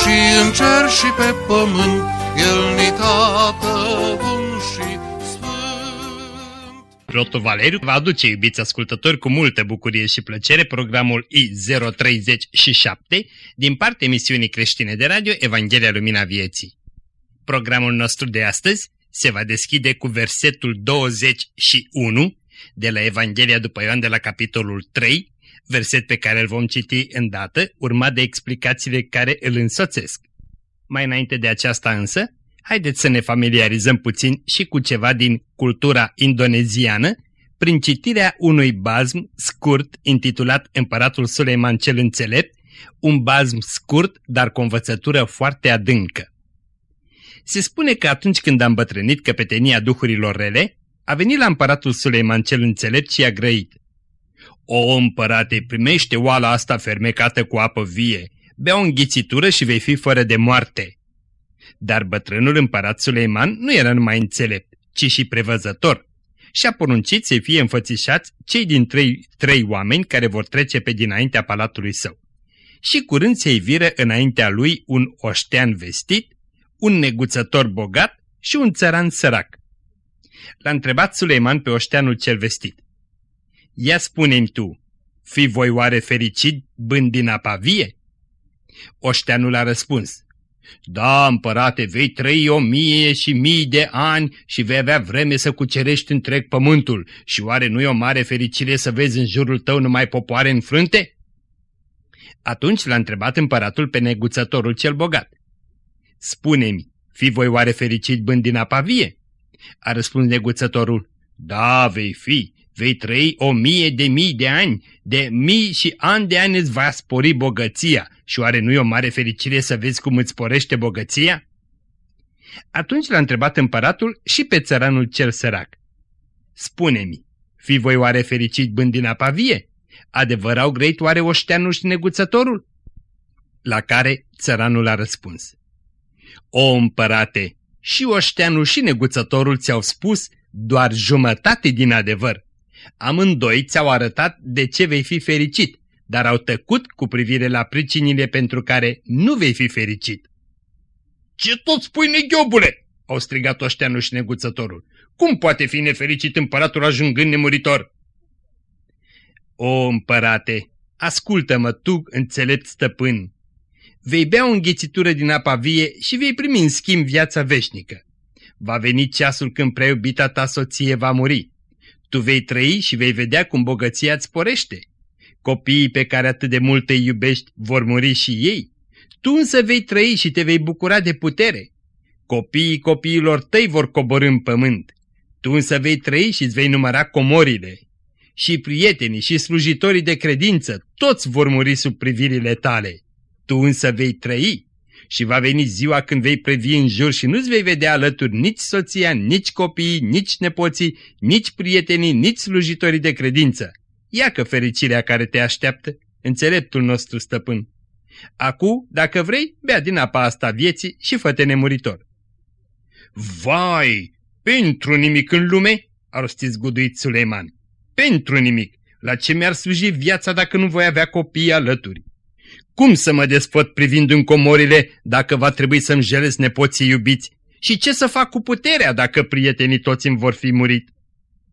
și în cer și pe pământ, El ni tată bun și sfânt. Proto Valeriu va aduce, iubiți ascultători, cu multă bucurie și plăcere programul I037 din partea emisiunii creștine de radio Evanghelia Lumina Vieții. Programul nostru de astăzi se va deschide cu versetul 21 de la Evanghelia după Ioan de la capitolul 3, verset pe care îl vom citi îndată, urmat de explicațiile care îl însoțesc. Mai înainte de aceasta însă, haideți să ne familiarizăm puțin și cu ceva din cultura indoneziană, prin citirea unui bazm scurt intitulat Împăratul Suleiman cel Înțelept, un bazm scurt, dar cu învățătură foarte adâncă. Se spune că atunci când a îmbătrânit căpetenia duhurilor rele, a venit la împăratul Suleiman cel înțelept și a grăit. O, împărate, primește oala asta fermecată cu apă vie, bea o înghițitură și vei fi fără de moarte. Dar bătrânul împărat Suleiman nu era numai înțelept, ci și prevăzător și a poruncit să fie înfățișați cei din trei, trei oameni care vor trece pe dinaintea palatului său. Și curând se viră înaintea lui un oștean vestit, un neguțător bogat și un țăran sărac. L-a întrebat Suleiman pe oșteanul cel vestit. Ia spune-mi tu, fi voi oare fericit bând din apa vie? Oșteanul a răspuns. Da, împărate, vei trăi o mie și mii de ani și vei avea vreme să cucerești întreg pământul și oare nu e o mare fericire să vezi în jurul tău numai popoare înfrânte? Atunci l-a întrebat împăratul pe neguțătorul cel bogat. Spune-mi, fi voi oare fericit bând din apa vie? A răspuns neguțătorul. Da, vei fi, vei trăi o mie de mii de ani, de mii și ani de ani îți va spori bogăția și oare nu e o mare fericire să vezi cum îți sporește bogăția? Atunci l-a întrebat împăratul și pe țăranul cel sărac. Spune-mi, fi voi oare fericit bând din apa vie? Adevăr au grăit oare oșteanul și neguțătorul? La care țăranul a răspuns. O, împărate, și oșteanul și neguțătorul ți-au spus doar jumătate din adevăr. Amândoi ți-au arătat de ce vei fi fericit, dar au tăcut cu privire la pricinile pentru care nu vei fi fericit. Ce tot spui, neghiobule?" au strigat oșteanul și neguțătorul. Cum poate fi nefericit împăratul ajungând nemuritor?" O, împărate, ascultă-mă tu, înțelept stăpân, vei bea o înghețitură din apa vie și vei primi în schimb viața veșnică. Va veni ceasul când preiubita ta soție va muri. Tu vei trăi și vei vedea cum bogăția îți sporește. Copiii pe care atât de mult îi iubești vor muri și ei. Tu însă vei trăi și te vei bucura de putere. Copiii copiilor tăi vor coborâ în pământ. Tu însă vei trăi și îți vei număra comorile. Și prietenii și slujitorii de credință, toți vor muri sub privirile tale. Tu însă vei trăi și va veni ziua când vei previ în jur și nu-ți vei vedea alături nici soția, nici copiii, nici nepoții, nici prietenii, nici slujitorii de credință. Iacă fericirea care te așteaptă, înțeleptul nostru stăpân. Acu, dacă vrei, bea din apa asta vieții și fă-te nemuritor. Vai, pentru nimic în lume, a rostit zguduit Suleiman. Pentru nimic, la ce mi-ar sluji viața dacă nu voi avea copii alături? Cum să mă desfăt privind în comorile dacă va trebui să-mi jelez nepoții iubiți? Și ce să fac cu puterea dacă prietenii toți îmi vor fi murit?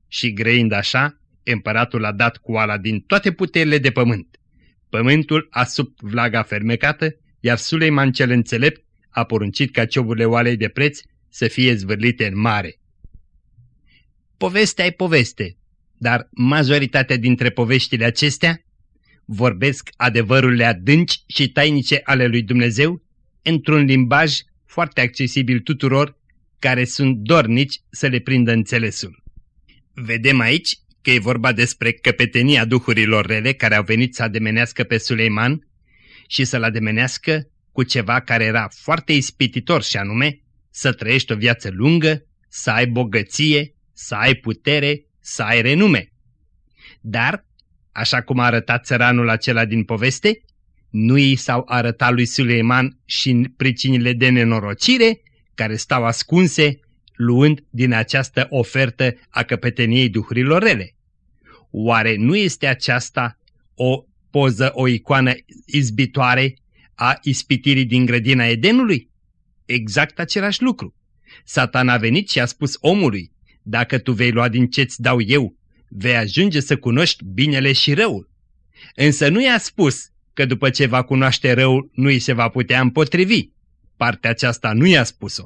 Și grăind așa, împăratul a dat cu ala din toate puterile de pământ. Pământul a sub vlaga fermecată, iar Suleiman cel înțelept a poruncit ca cioburile oalei de preț să fie zvârlite în mare. Povestea e poveste, dar majoritatea dintre poveștile acestea vorbesc adevărurile adânci și tainice ale lui Dumnezeu într-un limbaj foarte accesibil tuturor care sunt dornici să le prindă înțelesul. Vedem aici că e vorba despre căpetenia duhurilor rele care au venit să ademenească pe Suleiman și să-l ademenească cu ceva care era foarte ispititor și anume să trăiești o viață lungă, să ai bogăție, să ai putere, să ai renume. Dar, așa cum a arătat țăranul acela din poveste, nu i s-au arătat lui Suleiman și pricinile de nenorocire care stau ascunse luând din această ofertă a căpeteniei duhurilor rele. Oare nu este aceasta o poză, o icoană izbitoare a ispitirii din grădina Edenului? Exact același lucru. Satan a venit și a spus omului, dacă tu vei lua din ce-ți dau eu, vei ajunge să cunoști binele și răul. Însă nu i-a spus că după ce va cunoaște răul, nu îi se va putea împotrivi. Partea aceasta nu i-a spus-o.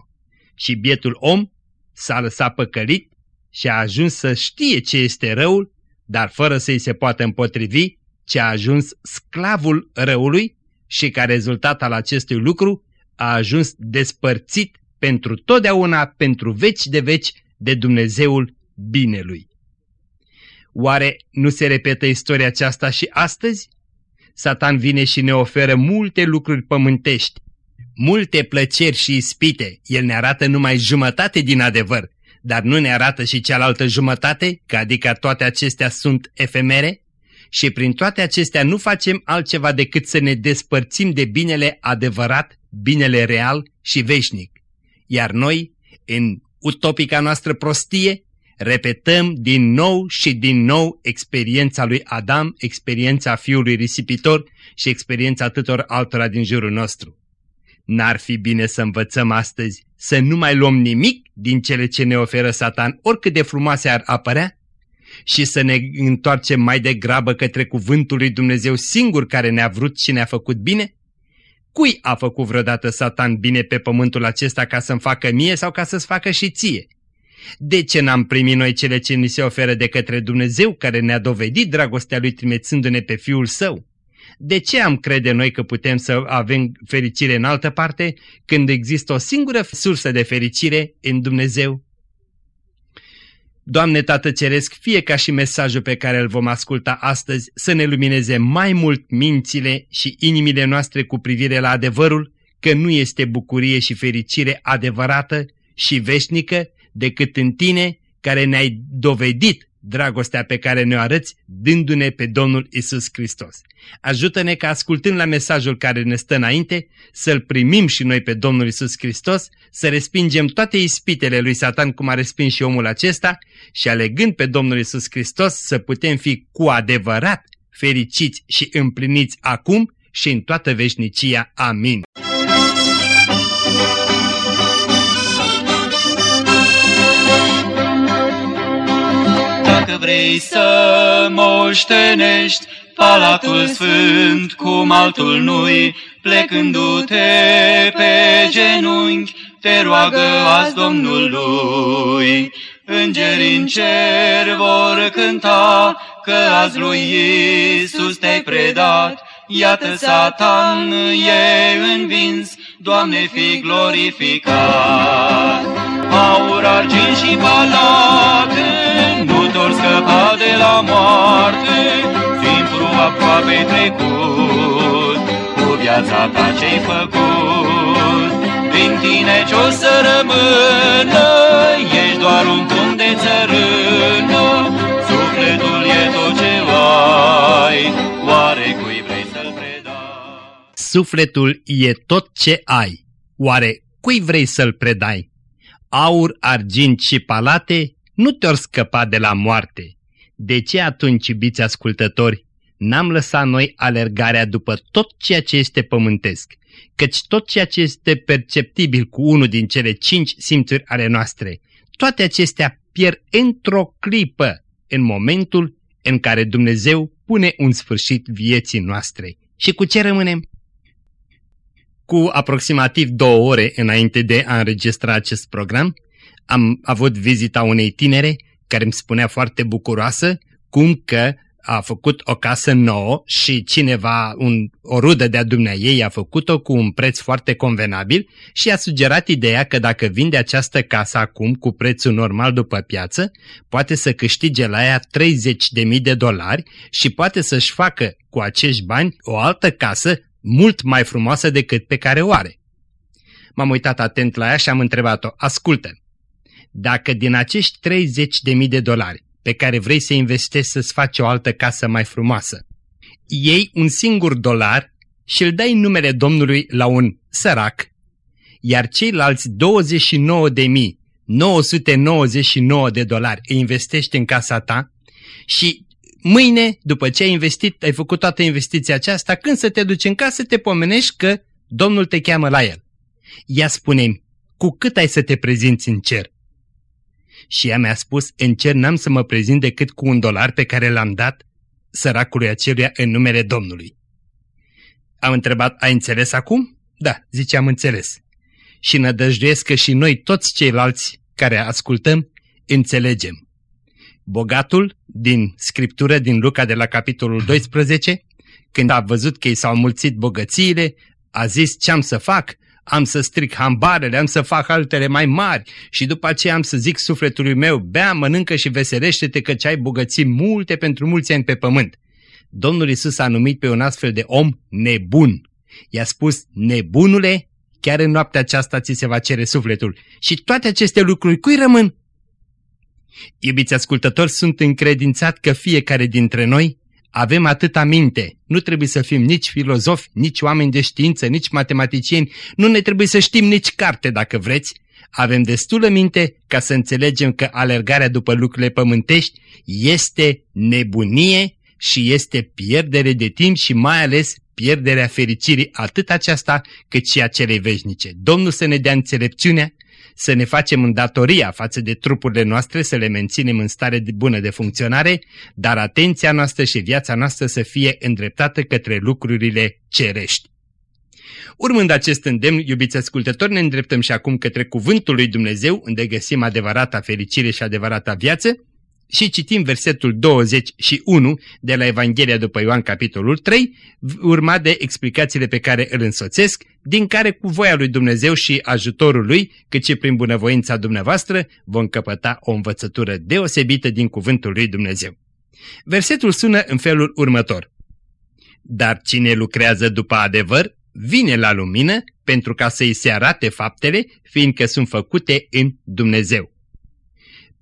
Și bietul om s-a lăsat păcălit și a ajuns să știe ce este răul, dar fără să-i se poată împotrivi, ce a ajuns sclavul răului și ca rezultat al acestui lucru a ajuns despărțit pentru totdeauna, pentru veci de veci, de Dumnezeul binelui. Oare nu se repetă istoria aceasta și astăzi? Satan vine și ne oferă multe lucruri pământești, multe plăceri și ispite. El ne arată numai jumătate din adevăr, dar nu ne arată și cealaltă jumătate, că adică toate acestea sunt efemere? Și prin toate acestea nu facem altceva decât să ne despărțim de binele adevărat, binele real și veșnic. Iar noi, în utopica noastră prostie, repetăm din nou și din nou experiența lui Adam, experiența fiului risipitor și experiența atâtor altora din jurul nostru. N-ar fi bine să învățăm astăzi să nu mai luăm nimic din cele ce ne oferă Satan, oricât de frumoase ar apărea, și să ne întoarcem mai degrabă către cuvântul lui Dumnezeu singur care ne-a vrut și ne-a făcut bine? Cui a făcut vreodată Satan bine pe pământul acesta ca să-mi facă mie sau ca să-ți facă și ție? De ce n-am primit noi cele ce ni se oferă de către Dumnezeu care ne-a dovedit dragostea Lui trimețându-ne pe Fiul Său? De ce am crede noi că putem să avem fericire în altă parte când există o singură sursă de fericire în Dumnezeu? Doamne Tată Ceresc, fie ca și mesajul pe care îl vom asculta astăzi să ne lumineze mai mult mințile și inimile noastre cu privire la adevărul că nu este bucurie și fericire adevărată și veșnică decât în Tine care ne-ai dovedit dragostea pe care ne-o arăți dându-ne pe Domnul Isus Hristos. Ajută-ne ca ascultând la mesajul care ne stă înainte, să-L primim și noi pe Domnul Isus Hristos, să respingem toate ispitele lui Satan cum a respins și omul acesta și alegând pe Domnul Isus Hristos să putem fi cu adevărat fericiți și împliniți acum și în toată veșnicia. Amin. Dacă vrei să moștenești Palatul Sfânt cum altul nu-i, plecându-te pe genunchi, te roagă azi Domnului. Îngerii în cer vor cânta că azi lui Iisus te-ai predat, Iată Satan e învins, Doamne fi glorificat. Aur, argint și palate, nu te scăpa de la moarte, timpul aproape trecut, cu viața ta ce-ai făcut. Din tine ce-o să rămână, ești doar un pun de țărână, sufletul e tot ce ai, Sufletul e tot ce ai, oare cui vrei să-l predai? Aur, argint și palate nu te-or scăpa de la moarte. De ce atunci, iubiți ascultători, n-am lăsat noi alergarea după tot ceea ce este pământesc, căci tot ceea ce este perceptibil cu unul din cele cinci simțuri ale noastre, toate acestea pierd într-o clipă în momentul în care Dumnezeu pune un sfârșit vieții noastre. Și cu ce rămânem? Cu aproximativ două ore înainte de a înregistra acest program, am avut vizita unei tinere care îmi spunea foarte bucuroasă cum că a făcut o casă nouă și cineva, un, o rudă de-a ei a făcut-o cu un preț foarte convenabil și a sugerat ideea că dacă vinde această casă acum cu prețul normal după piață, poate să câștige la ea 30.000 de dolari și poate să-și facă cu acești bani o altă casă mult mai frumoasă decât pe care o are. M-am uitat atent la ea și am întrebat-o, ascultă, dacă din acești 30.000 de dolari pe care vrei să investești să-ți faci o altă casă mai frumoasă, iei un singur dolar și îl dai numele Domnului la un sărac, iar ceilalți 29.999 de dolari îi investești în casa ta și mâine, după ce ai investit, ai făcut toată investiția aceasta, când să te duci în casă, te pomenești că Domnul te cheamă la el. Ia spune cu cât ai să te prezinți în cer? Și ea mi-a spus, în cer n-am să mă prezint decât cu un dolar pe care l-am dat săracului aceluia în numele Domnului. Am întrebat, ai înțeles acum? Da, zice, am înțeles. Și nădăjduiesc că și noi toți ceilalți care ascultăm, înțelegem. Bogatul din Scriptură din Luca de la capitolul 12, când a văzut că i s-au mulțit bogățiile, a zis ce am să fac, am să stric hambarele, am să fac altele mai mari și după aceea am să zic sufletului meu, bea, mănâncă și veselește-te că ai bogății multe pentru mulți ani pe pământ. Domnul Isus a numit pe un astfel de om nebun. I-a spus, nebunule, chiar în noaptea aceasta ți se va cere sufletul. Și toate aceste lucruri cui rămân? Iubiți ascultători, sunt încredințat că fiecare dintre noi avem atâta minte. Nu trebuie să fim nici filozofi, nici oameni de știință, nici matematicieni. Nu ne trebuie să știm nici carte, dacă vreți. Avem destulă minte ca să înțelegem că alergarea după lucrurile pământești este nebunie și este pierdere de timp și mai ales pierderea fericirii atât aceasta cât și a celei veșnice. Domnul să ne dea înțelepciunea să ne facem îndatoria față de trupurile noastre, să le menținem în stare bună de funcționare, dar atenția noastră și viața noastră să fie îndreptată către lucrurile cerești. Urmând acest îndemn, iubiți ascultători, ne îndreptăm și acum către Cuvântul lui Dumnezeu, unde găsim adevărata fericire și adevărata viață, și citim versetul 21 de la Evanghelia după Ioan capitolul 3, urmat de explicațiile pe care îl însoțesc, din care cu voia lui Dumnezeu și ajutorul lui, cât și prin bunăvoința dumneavoastră, vom căpăta o învățătură deosebită din cuvântul lui Dumnezeu. Versetul sună în felul următor. Dar cine lucrează după adevăr, vine la lumină pentru ca să-i se arate faptele, fiindcă sunt făcute în Dumnezeu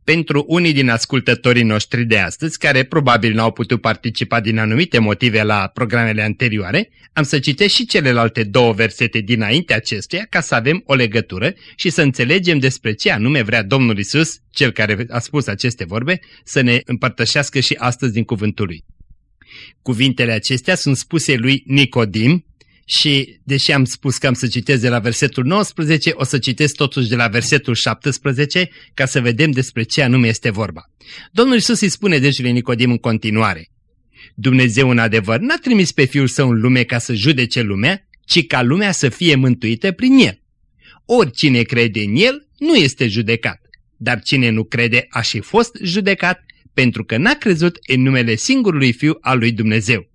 pentru unii din ascultătorii noștri de astăzi, care probabil n-au putut participa din anumite motive la programele anterioare, am să citesc și celelalte două versete dinainte acestuia ca să avem o legătură și să înțelegem despre ce anume vrea Domnul Isus, cel care a spus aceste vorbe, să ne împărtășească și astăzi din cuvântul lui. Cuvintele acestea sunt spuse lui Nicodim, și, deși am spus că am să citesc de la versetul 19, o să citesc totuși de la versetul 17 ca să vedem despre ce anume este vorba. Domnul Isus îi spune deci lui Nicodim în continuare. Dumnezeu în adevăr n-a trimis pe Fiul Său în lume ca să judece lumea, ci ca lumea să fie mântuită prin El. Oricine crede în El nu este judecat, dar cine nu crede a și fost judecat pentru că n-a crezut în numele singurului Fiu al lui Dumnezeu.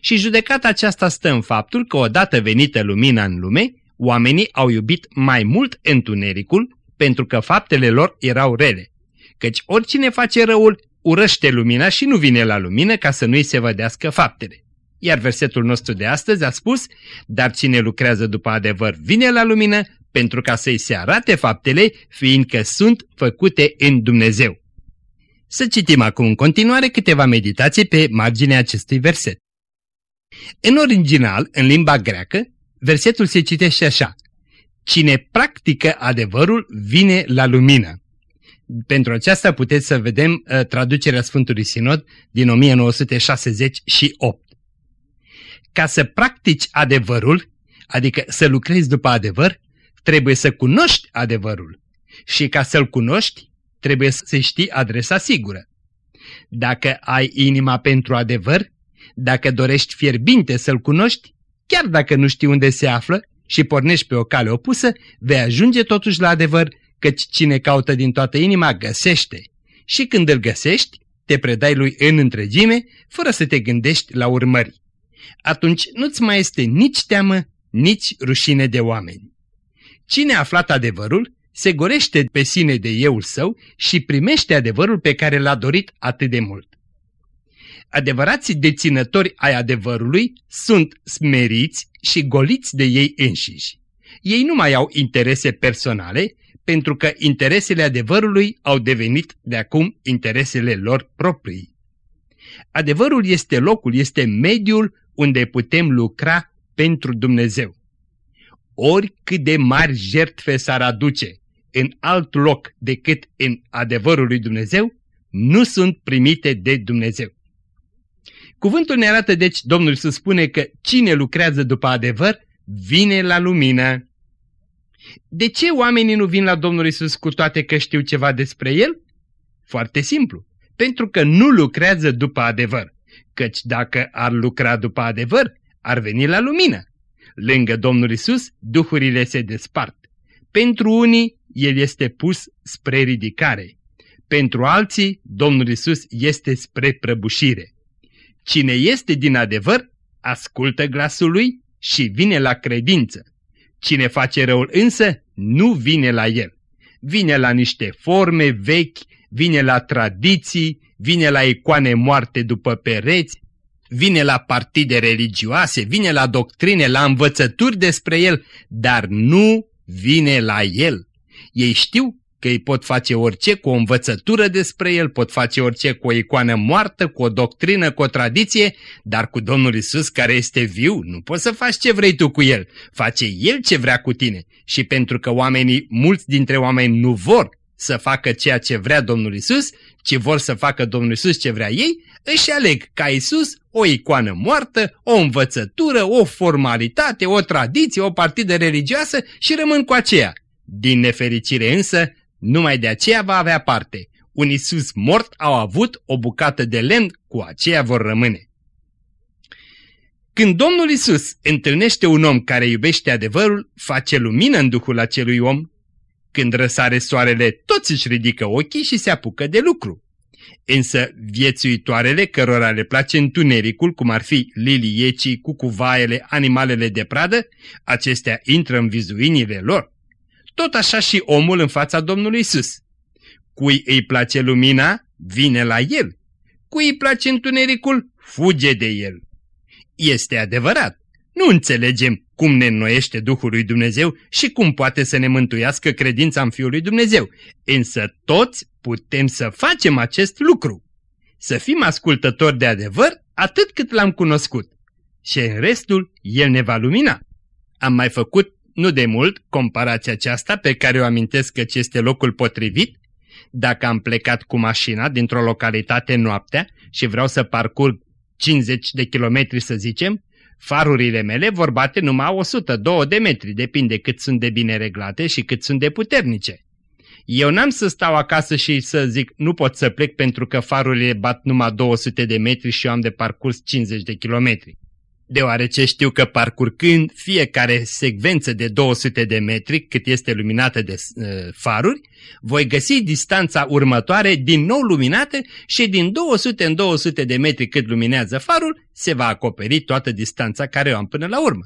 Și judecata aceasta stă în faptul că odată venită lumina în lume, oamenii au iubit mai mult întunericul pentru că faptele lor erau rele. Căci oricine face răul urăște lumina și nu vine la lumină ca să nu-i se vădească faptele. Iar versetul nostru de astăzi a spus, dar cine lucrează după adevăr vine la lumină pentru ca să-i se arate faptele, fiindcă sunt făcute în Dumnezeu. Să citim acum în continuare câteva meditații pe marginea acestui verset. În original, în limba greacă, versetul se citește așa. Cine practică adevărul vine la lumină. Pentru aceasta puteți să vedem uh, traducerea Sfântului Sinod din 1968. Ca să practici adevărul, adică să lucrezi după adevăr, trebuie să cunoști adevărul. Și ca să-l cunoști, trebuie să știi adresa sigură. Dacă ai inima pentru adevăr, dacă dorești fierbinte să-L cunoști, chiar dacă nu știi unde se află și pornești pe o cale opusă, vei ajunge totuși la adevăr, căci cine caută din toată inima găsește. Și când îl găsești, te predai lui în întregime, fără să te gândești la urmări. Atunci nu-ți mai este nici teamă, nici rușine de oameni. Cine a aflat adevărul, se gorește pe sine de euul său și primește adevărul pe care l-a dorit atât de mult. Adevărații deținători ai adevărului sunt smeriți și goliți de ei înșiși. Ei nu mai au interese personale, pentru că interesele adevărului au devenit de acum interesele lor proprii. Adevărul este locul, este mediul unde putem lucra pentru Dumnezeu. Oricât de mari jertfe s-ar aduce în alt loc decât în adevărul lui Dumnezeu, nu sunt primite de Dumnezeu. Cuvântul ne arată deci, Domnul să spune că cine lucrează după adevăr, vine la lumină. De ce oamenii nu vin la Domnul Isus cu toate că știu ceva despre El? Foarte simplu, pentru că nu lucrează după adevăr, căci dacă ar lucra după adevăr, ar veni la lumină. Lângă Domnul Isus, duhurile se despart. Pentru unii, El este pus spre ridicare. Pentru alții, Domnul Isus este spre prăbușire. Cine este din adevăr, ascultă glasul lui și vine la credință. Cine face răul însă, nu vine la el. Vine la niște forme vechi, vine la tradiții, vine la icoane moarte după pereți, vine la partide religioase, vine la doctrine, la învățături despre el, dar nu vine la el. Ei știu că îi pot face orice cu o învățătură despre el, pot face orice cu o icoană moartă, cu o doctrină, cu o tradiție, dar cu Domnul Isus care este viu, nu poți să faci ce vrei tu cu el, face el ce vrea cu tine. Și pentru că oamenii, mulți dintre oameni nu vor să facă ceea ce vrea Domnul Isus, ci vor să facă Domnul Isus ce vrea ei, își aleg ca Isus o icoană moartă, o învățătură, o formalitate, o tradiție, o partidă religioasă și rămân cu aceea. Din nefericire însă, numai de aceea va avea parte. Un Isus mort au avut o bucată de lemn, cu aceea vor rămâne. Când Domnul Isus întâlnește un om care iubește adevărul, face lumină în duhul acelui om. Când răsare soarele, toți își ridică ochii și se apucă de lucru. Însă viețuitoarele cărora le place întunericul, cum ar fi liliecii, cucuvaiele, animalele de pradă, acestea intră în vizuinile lor. Tot așa și omul în fața Domnului Isus. Cui îi place lumina, vine la el. Cui îi place întunericul, fuge de el. Este adevărat. Nu înțelegem cum ne înnoiește Duhul lui Dumnezeu și cum poate să ne mântuiască credința în Fiul lui Dumnezeu. Însă toți putem să facem acest lucru. Să fim ascultători de adevăr atât cât l-am cunoscut. Și în restul El ne va lumina. Am mai făcut nu de mult comparația aceasta pe care o amintesc că este locul potrivit, dacă am plecat cu mașina dintr-o localitate noaptea și vreau să parcurg 50 de kilometri să zicem, farurile mele vor bate numai 102 de metri, depinde cât sunt de bine reglate și cât sunt de puternice. Eu n-am să stau acasă și să zic nu pot să plec pentru că farurile bat numai 200 de metri și eu am de parcurs 50 de kilometri deoarece știu că parcurgând fiecare secvență de 200 de metri, cât este luminată de uh, faruri, voi găsi distanța următoare din nou luminată și din 200 în 200 de metri cât luminează farul, se va acoperi toată distanța care o am până la urmă.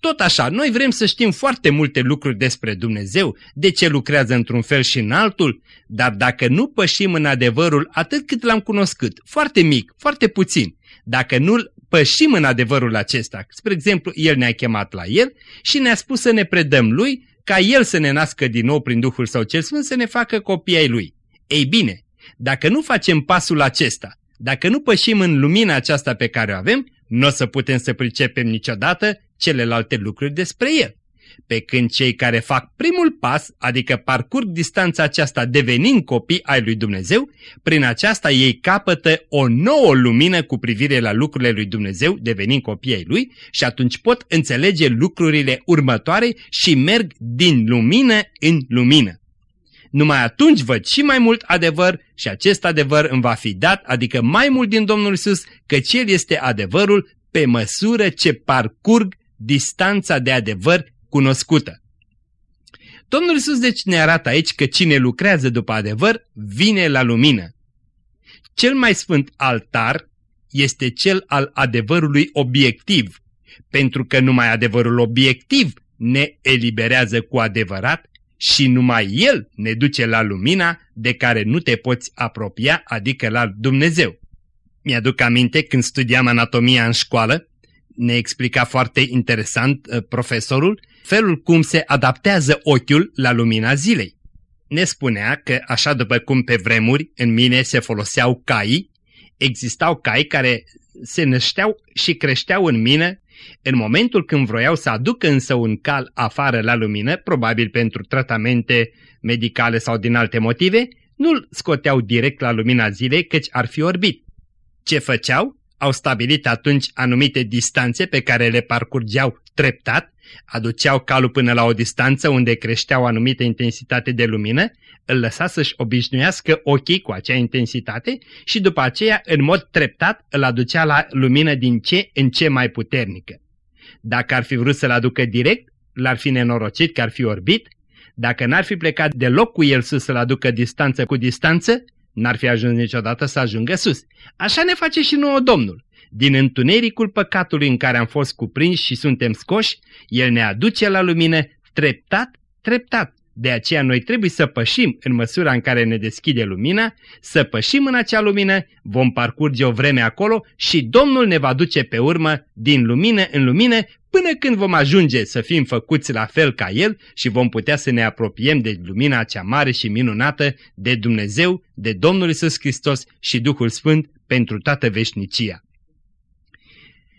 Tot așa, noi vrem să știm foarte multe lucruri despre Dumnezeu, de ce lucrează într-un fel și în altul, dar dacă nu pășim în adevărul atât cât l-am cunoscut, foarte mic, foarte puțin, dacă nu pășim în adevărul acesta. Spre exemplu, El ne-a chemat la El și ne-a spus să ne predăm Lui, ca El să ne nască din nou prin Duhul Său cel Sfânt să ne facă copii ai Lui. Ei bine, dacă nu facem pasul acesta, dacă nu pășim în lumina aceasta pe care o avem, nu o să putem să pricepem niciodată celelalte lucruri despre El pe când cei care fac primul pas, adică parcurg distanța aceasta devenind copii ai lui Dumnezeu, prin aceasta ei capătă o nouă lumină cu privire la lucrurile lui Dumnezeu, devenind copii ai lui, și atunci pot înțelege lucrurile următoare și merg din lumină în lumină. Numai atunci văd și mai mult adevăr și acest adevăr îmi va fi dat, adică mai mult din Domnul Isus, căci El este adevărul pe măsură ce parcurg distanța de adevăr cunoscută. Domnul Iisus deci ne arată aici că cine lucrează după adevăr vine la lumină. Cel mai sfânt altar este cel al adevărului obiectiv, pentru că numai adevărul obiectiv ne eliberează cu adevărat și numai El ne duce la lumina de care nu te poți apropia, adică la Dumnezeu. Mi-aduc aminte când studiam anatomia în școală, ne explica foarte interesant uh, profesorul felul cum se adaptează ochiul la lumina zilei. Ne spunea că, așa după cum pe vremuri în mine se foloseau caii, existau cai care se nășteau și creșteau în mine în momentul când vroiau să aducă însă un cal afară la lumină, probabil pentru tratamente medicale sau din alte motive, nu-l scoteau direct la lumina zilei, căci ar fi orbit. Ce făceau? Au stabilit atunci anumite distanțe pe care le parcurgeau treptat, aduceau calul până la o distanță unde creștea o anumită intensitate de lumină, îl lăsa să-și obișnuiască ochii cu acea intensitate și după aceea, în mod treptat, îl aducea la lumină din ce în ce mai puternică. Dacă ar fi vrut să-l aducă direct, l-ar fi nenorocit că ar fi orbit, dacă n-ar fi plecat deloc cu el sus să-l aducă distanță cu distanță, n-ar fi ajuns niciodată să ajungă sus. Așa ne face și nouă Domnul. Din întunericul păcatului în care am fost cuprinși și suntem scoși, El ne aduce la lumină treptat, treptat. De aceea noi trebuie să pășim în măsura în care ne deschide lumina, să pășim în acea lumină, vom parcurge o vreme acolo și Domnul ne va duce pe urmă din lumină în lumină până când vom ajunge să fim făcuți la fel ca El și vom putea să ne apropiem de lumina cea mare și minunată de Dumnezeu, de Domnul Isus Hristos și Duhul Sfânt pentru toată veșnicia.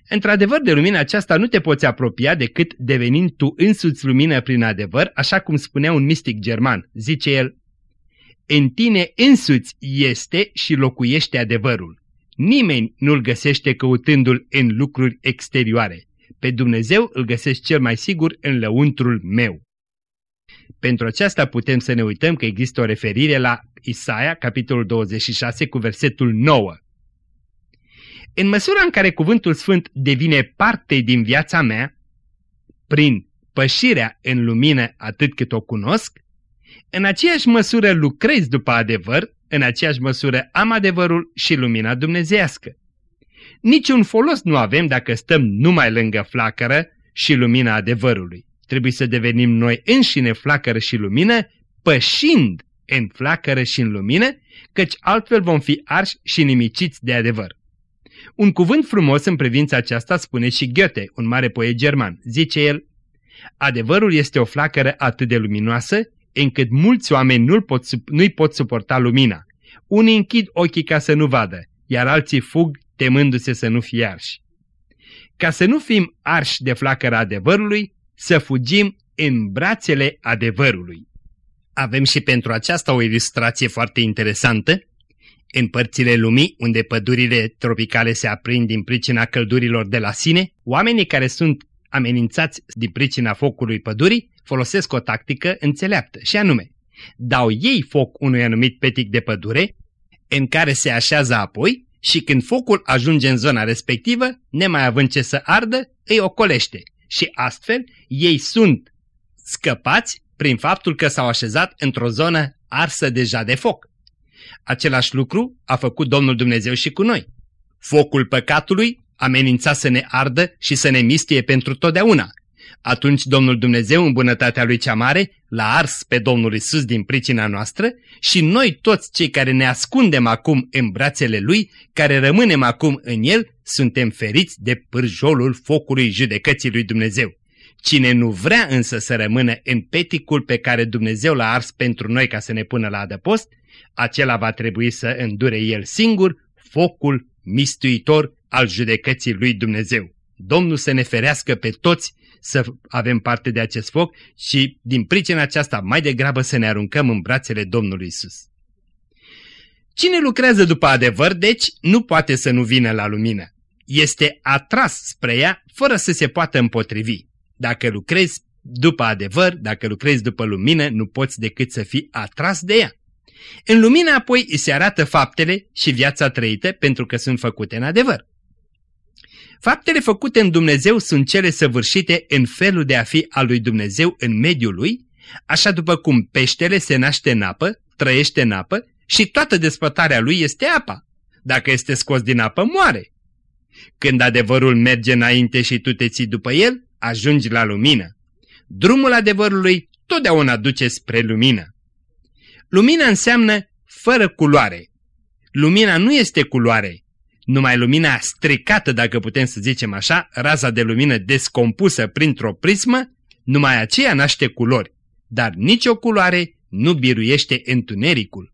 Într-adevăr, de lumina aceasta nu te poți apropia decât devenind tu însuți lumină prin adevăr, așa cum spunea un mistic german, zice el, În tine însuți este și locuiește adevărul. Nimeni nu-l găsește căutându-l în lucruri exterioare. Pe Dumnezeu îl găsesc cel mai sigur în lăuntrul meu. Pentru aceasta putem să ne uităm că există o referire la Isaia, capitolul 26, cu versetul 9. În măsura în care cuvântul sfânt devine parte din viața mea, prin pășirea în lumină atât cât o cunosc, în aceeași măsură lucrez după adevăr, în aceeași măsură am adevărul și lumina dumnezească. Niciun folos nu avem dacă stăm numai lângă flacără și lumina adevărului. Trebuie să devenim noi înșine flacără și lumină, pășind în flacără și în lumină, căci altfel vom fi arși și nimiciți de adevăr. Un cuvânt frumos în privința aceasta spune și Goethe, un mare poet german. Zice el, Adevărul este o flacără atât de luminoasă, încât mulți oameni nu-i pot, nu pot suporta lumina. Unii închid ochii ca să nu vadă, iar alții fug temându-se să nu fie arși. Ca să nu fim arși de flacăra adevărului, să fugim în brațele adevărului. Avem și pentru aceasta o ilustrație foarte interesantă în părțile lumii, unde pădurile tropicale se aprind din pricina căldurilor de la sine, oamenii care sunt amenințați din pricina focului pădurii folosesc o tactică înțeleaptă, și anume, dau ei foc unui anumit petic de pădure, în care se așează apoi și când focul ajunge în zona respectivă, nemai având ce să ardă, îi ocolește și astfel ei sunt scăpați prin faptul că s-au așezat într-o zonă arsă deja de foc. Același lucru a făcut Domnul Dumnezeu și cu noi. Focul păcatului amenința să ne ardă și să ne mistie pentru totdeauna. Atunci Domnul Dumnezeu, în bunătatea Lui cea mare, l-a ars pe Domnul Isus din pricina noastră și noi toți cei care ne ascundem acum în brațele Lui, care rămânem acum în El, suntem feriți de pârjolul focului judecății Lui Dumnezeu. Cine nu vrea însă să rămână în peticul pe care Dumnezeu l-a ars pentru noi ca să ne pună la adăpost, acela va trebui să îndure el singur focul mistuitor al judecății lui Dumnezeu. Domnul să ne ferească pe toți să avem parte de acest foc și din pricina aceasta mai degrabă să ne aruncăm în brațele Domnului Isus. Cine lucrează după adevăr, deci, nu poate să nu vină la lumină. Este atras spre ea fără să se poată împotrivi. Dacă lucrezi după adevăr, dacă lucrezi după lumină, nu poți decât să fii atras de ea. În lumină apoi îi se arată faptele și viața trăită pentru că sunt făcute în adevăr. Faptele făcute în Dumnezeu sunt cele săvârșite în felul de a fi al lui Dumnezeu în mediul lui, așa după cum peștele se naște în apă, trăiește în apă și toată despătarea lui este apa. Dacă este scos din apă, moare. Când adevărul merge înainte și tu te ții după el, ajungi la lumină. Drumul adevărului totdeauna duce spre lumină. Lumina înseamnă fără culoare. Lumina nu este culoare. Numai lumina stricată, dacă putem să zicem așa, raza de lumină descompusă printr-o prismă, numai aceea naște culori, dar nicio culoare nu biruiește întunericul.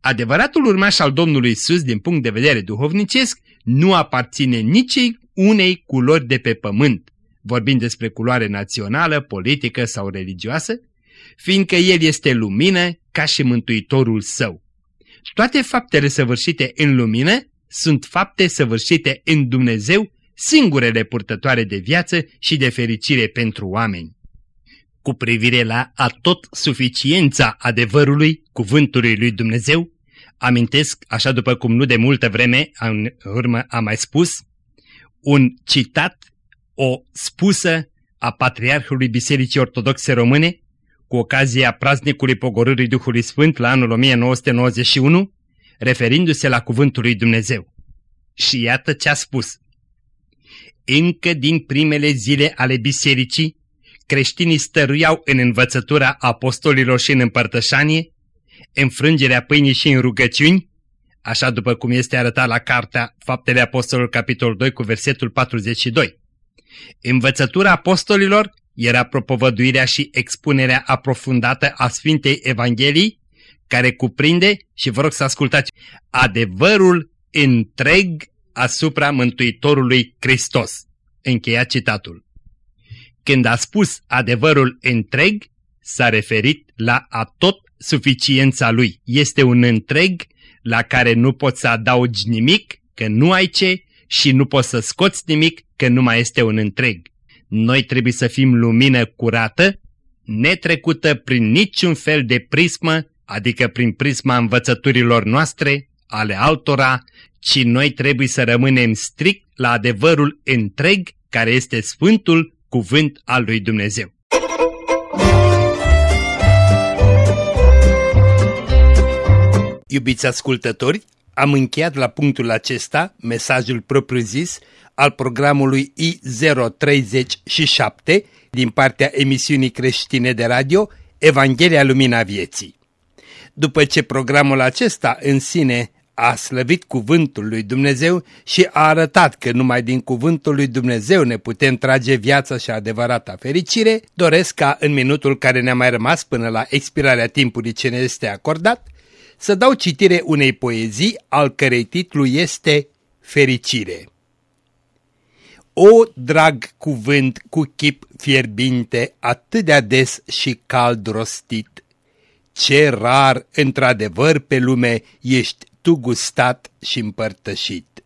Adevăratul urmaș al Domnului Isus, din punct de vedere duhovnicesc, nu aparține nici unei culori de pe pământ, vorbind despre culoare națională, politică sau religioasă, fiindcă El este lumină ca și mântuitorul său. Toate faptele săvârșite în lumină sunt fapte săvârșite în Dumnezeu, singurele purtătoare de viață și de fericire pentru oameni. Cu privire la atot suficiența adevărului, cuvântului lui Dumnezeu, amintesc, așa după cum nu de multă vreme în urmă am mai spus, un citat, o spusă a Patriarhului Bisericii Ortodoxe Române, cu ocazia praznicului pogorârii Duhului Sfânt la anul 1991, referindu-se la cuvântul lui Dumnezeu. Și iată ce a spus. Încă din primele zile ale bisericii, creștinii stăruiau în învățătura apostolilor și în împărtășanie, înfrângerea pâinii și în rugăciuni, așa după cum este arătat la cartea Faptele Apostolilor, capitolul 2, cu versetul 42. Învățătura apostolilor era propovăduirea și expunerea aprofundată a Sfintei Evangheliei, care cuprinde, și vă rog să ascultați, adevărul întreg asupra Mântuitorului Hristos. Încheia citatul. Când a spus adevărul întreg, s-a referit la a tot suficiența lui. Este un întreg la care nu poți să adaugi nimic, că nu ai ce, și nu poți să scoți nimic, că nu mai este un întreg. Noi trebuie să fim lumină curată, netrecută prin niciun fel de prismă, adică prin prisma învățăturilor noastre, ale altora, ci noi trebuie să rămânem strict la adevărul întreg, care este Sfântul Cuvânt al lui Dumnezeu. Iubiți ascultători, am încheiat la punctul acesta mesajul propriu-zis al programului I037 din partea emisiunii creștine de radio Evanghelia Lumina Vieții. După ce programul acesta în sine a slăvit cuvântul lui Dumnezeu și a arătat că numai din cuvântul lui Dumnezeu ne putem trage viața și adevărata fericire, doresc ca în minutul care ne-a mai rămas până la expirarea timpului ce ne este acordat, să dau citire unei poezii al cărei titlu este Fericire. O drag cuvânt cu chip fierbinte, atât de ades și cald rostit, ce rar, într-adevăr, pe lume ești tu gustat și împărtășit.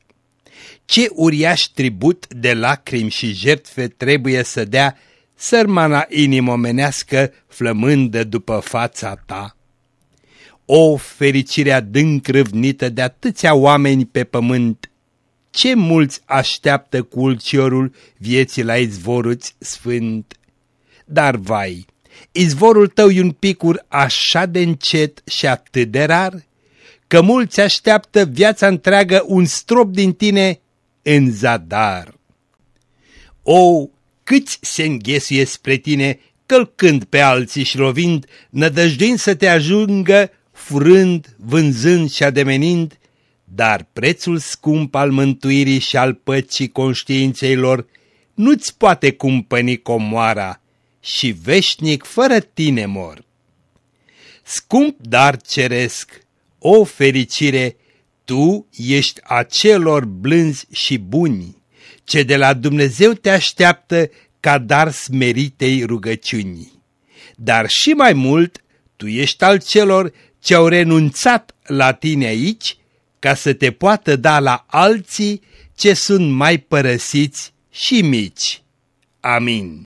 Ce uriaș tribut de lacrimi și jertfe trebuie să dea sărmana inimomenească flămândă după fața ta. O fericire adânc râvnită de atâția oameni pe pământ, ce mulți așteaptă cu ulciorul vieții la izvoruți sfânt. Dar vai, izvorul tău e un picur așa de încet și atât de rar, că mulți așteaptă viața întreagă un strop din tine în zadar. O, câți se înghesuie spre tine, călcând pe alții și lovind, nădăjduind să te ajungă, furând, vânzând și ademenind, dar prețul scump al mântuirii și al păcii conștiinței lor nu-ți poate cumpăni comoara și veșnic fără tine mor. Scump dar ceresc, o fericire, tu ești acelor blânzi și buni, ce de la Dumnezeu te așteaptă ca dar smeritei rugăciunii. Dar și mai mult, tu ești al celor ce au renunțat la tine aici ca să te poată da la alții ce sunt mai părăsiți și mici. Amin.